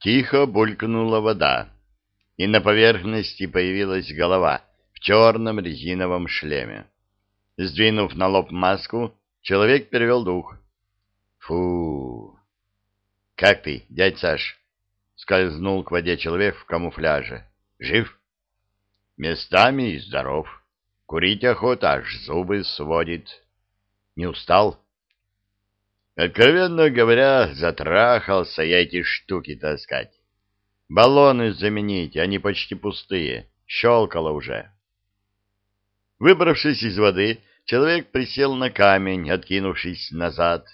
Тихо булькнула вода, и на поверхности появилась голова в черном резиновом шлеме. Сдвинув на лоб маску, человек перевел дух. Фу! Как ты, дядь Саш? Скользнул к воде человек в камуфляже. Жив? Местами и здоров. Курить охота, аж зубы сводит. Не устал? Откровенно говоря, затрахался я эти штуки таскать. Баллоны заменить, они почти пустые. Щелкало уже. Выбравшись из воды, человек присел на камень, откинувшись назад.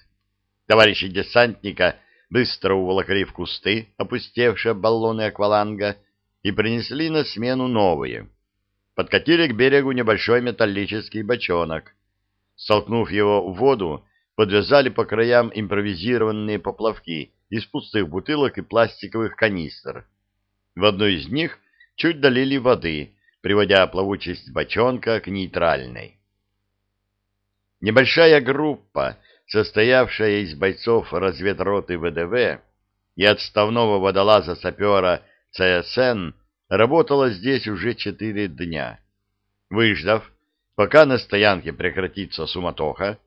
Товарищи десантника быстро уволокли в кусты опустевшие баллоны акваланга и принесли на смену новые. Подкатили к берегу небольшой металлический бочонок. Столкнув его в воду, подвязали по краям импровизированные поплавки из пустых бутылок и пластиковых канистр. В одной из них чуть долили воды, приводя плавучесть бочонка к нейтральной. Небольшая группа, состоявшая из бойцов разведроты ВДВ и отставного водолаза-сапера ЦСН, работала здесь уже четыре дня. Выждав, пока на стоянке прекратится суматоха,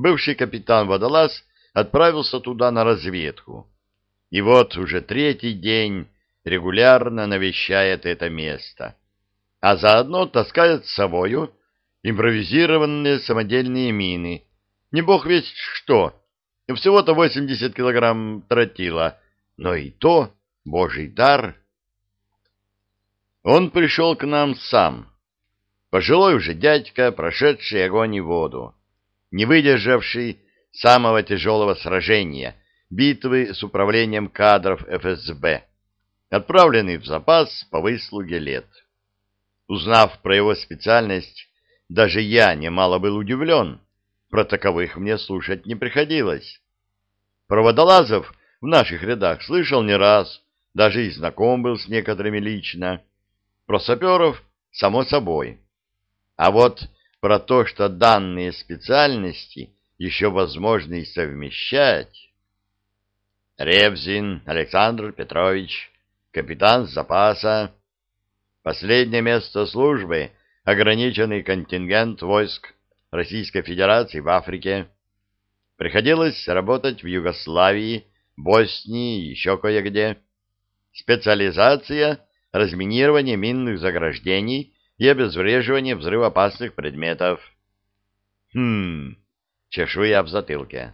бывший капитан-водолаз отправился туда на разведку. И вот уже третий день регулярно навещает это место, а заодно таскает с собою импровизированные самодельные мины. Не бог весть что, всего-то 80 килограмм тротила, но и то божий дар. Он пришел к нам сам, пожилой уже дядька, прошедший огонь и воду не выдержавший самого тяжелого сражения, битвы с управлением кадров ФСБ, отправленный в запас по выслуге лет. Узнав про его специальность, даже я немало был удивлен, про таковых мне слушать не приходилось. Про водолазов в наших рядах слышал не раз, даже и знаком был с некоторыми лично. Про саперов, само собой. А вот про то, что данные специальности еще возможно и совмещать. Ревзин Александр Петрович, капитан запаса, последнее место службы, ограниченный контингент войск Российской Федерации в Африке. Приходилось работать в Югославии, Боснии и еще кое-где. Специализация – разминирование минных заграждений и обезвреживание взрывоопасных предметов. Хм, чешу я в затылке.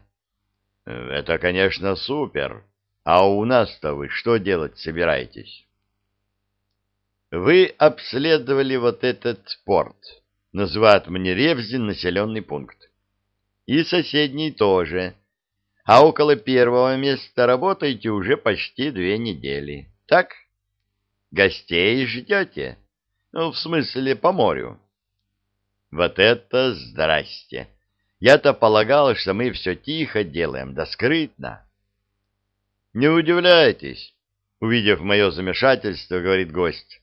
Это, конечно, супер. А у нас-то вы что делать собираетесь? Вы обследовали вот этот порт. Называют мне Ревзин населенный пункт. И соседний тоже. А около первого места работаете уже почти две недели. Так? Гостей ждете? В смысле, по морю. Вот это здрасте! Я-то полагал, что мы все тихо делаем, да скрытно. Не удивляйтесь, увидев мое замешательство, говорит гость.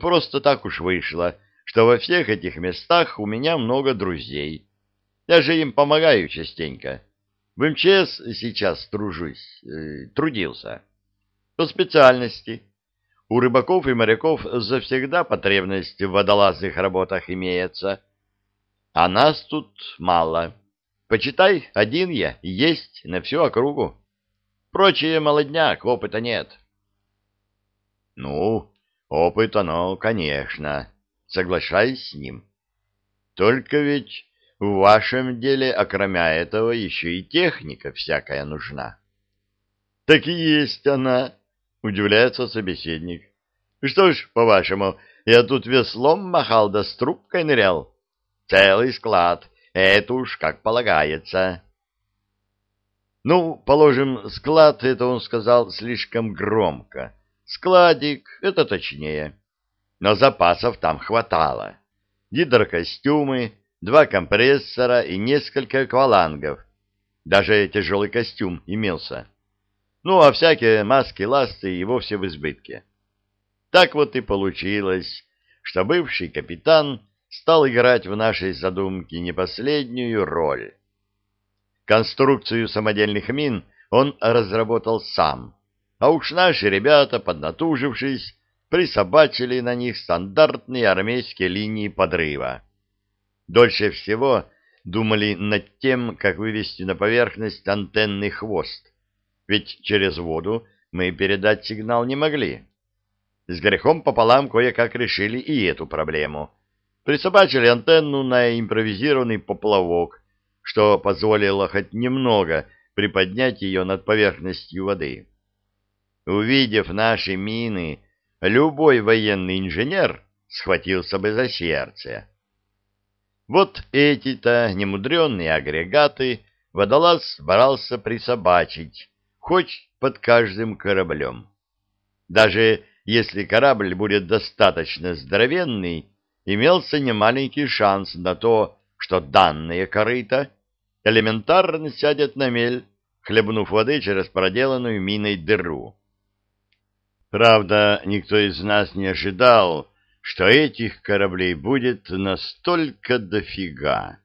Просто так уж вышло, что во всех этих местах у меня много друзей. Я же им помогаю частенько. В МЧС сейчас тружусь, э, трудился. По специальности у рыбаков и моряков завсегда потребность в водолазных работах имеется. А нас тут мало. Почитай, один я, есть на всю округу. Прочие молодняк, опыта нет. Ну, опыт оно, конечно, соглашаюсь с ним. Только ведь в вашем деле, окромя этого, еще и техника всякая нужна. Так и есть она, Удивляется собеседник. Что ж, по-вашему, я тут веслом махал да с трубкой нырял? Целый склад. Это уж как полагается. Ну, положим, склад, это он сказал слишком громко. Складик, это точнее. Но запасов там хватало. Гидрокостюмы, два компрессора и несколько аквалангов. Даже тяжелый костюм имелся. Ну, а всякие маски-ласты и вовсе в избытке. Так вот и получилось, что бывший капитан стал играть в нашей задумке не последнюю роль. Конструкцию самодельных мин он разработал сам, а уж наши ребята, поднатужившись, присобачили на них стандартные армейские линии подрыва. Дольше всего думали над тем, как вывести на поверхность антенный хвост, ведь через воду мы передать сигнал не могли. С грехом пополам кое-как решили и эту проблему. Присобачили антенну на импровизированный поплавок, что позволило хоть немного приподнять ее над поверхностью воды. Увидев наши мины, любой военный инженер схватился бы за сердце. Вот эти-то немудренные агрегаты водолаз борался присобачить, хоть под каждым кораблем. Даже если корабль будет достаточно здоровенный, имелся немаленький шанс на то, что данные корыто элементарно сядет на мель, хлебнув воды через проделанную миной дыру. Правда, никто из нас не ожидал, что этих кораблей будет настолько дофига.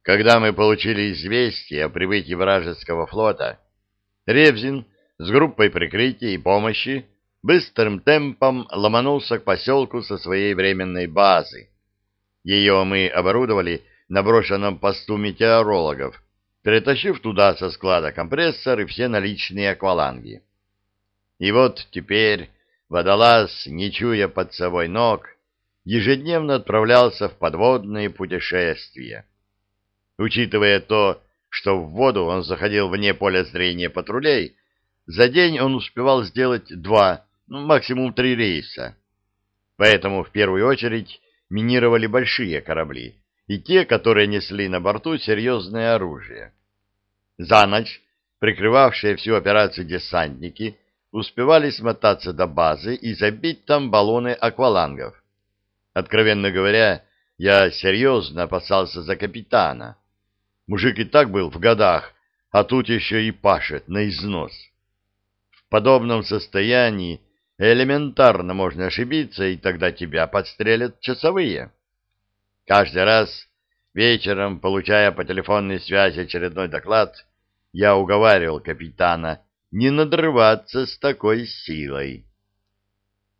Когда мы получили известие о прибытии вражеского флота, Ревзин с группой прикрытия и помощи быстрым темпом ломанулся к поселку со своей временной базы. Ее мы оборудовали на брошенном посту метеорологов, перетащив туда со склада компрессор и все наличные акваланги. И вот теперь водолаз, не чуя под собой ног, ежедневно отправлялся в подводные путешествия. Учитывая то, что в воду он заходил вне поля зрения патрулей, за день он успевал сделать два, ну, максимум три рейса. Поэтому в первую очередь минировали большие корабли и те, которые несли на борту серьезное оружие. За ночь прикрывавшие всю операцию десантники успевали смотаться до базы и забить там баллоны аквалангов. Откровенно говоря, я серьезно опасался за капитана. Мужик и так был в годах, а тут еще и пашет на износ. В подобном состоянии элементарно можно ошибиться, и тогда тебя подстрелят часовые. Каждый раз вечером, получая по телефонной связи очередной доклад, я уговаривал капитана не надрываться с такой силой.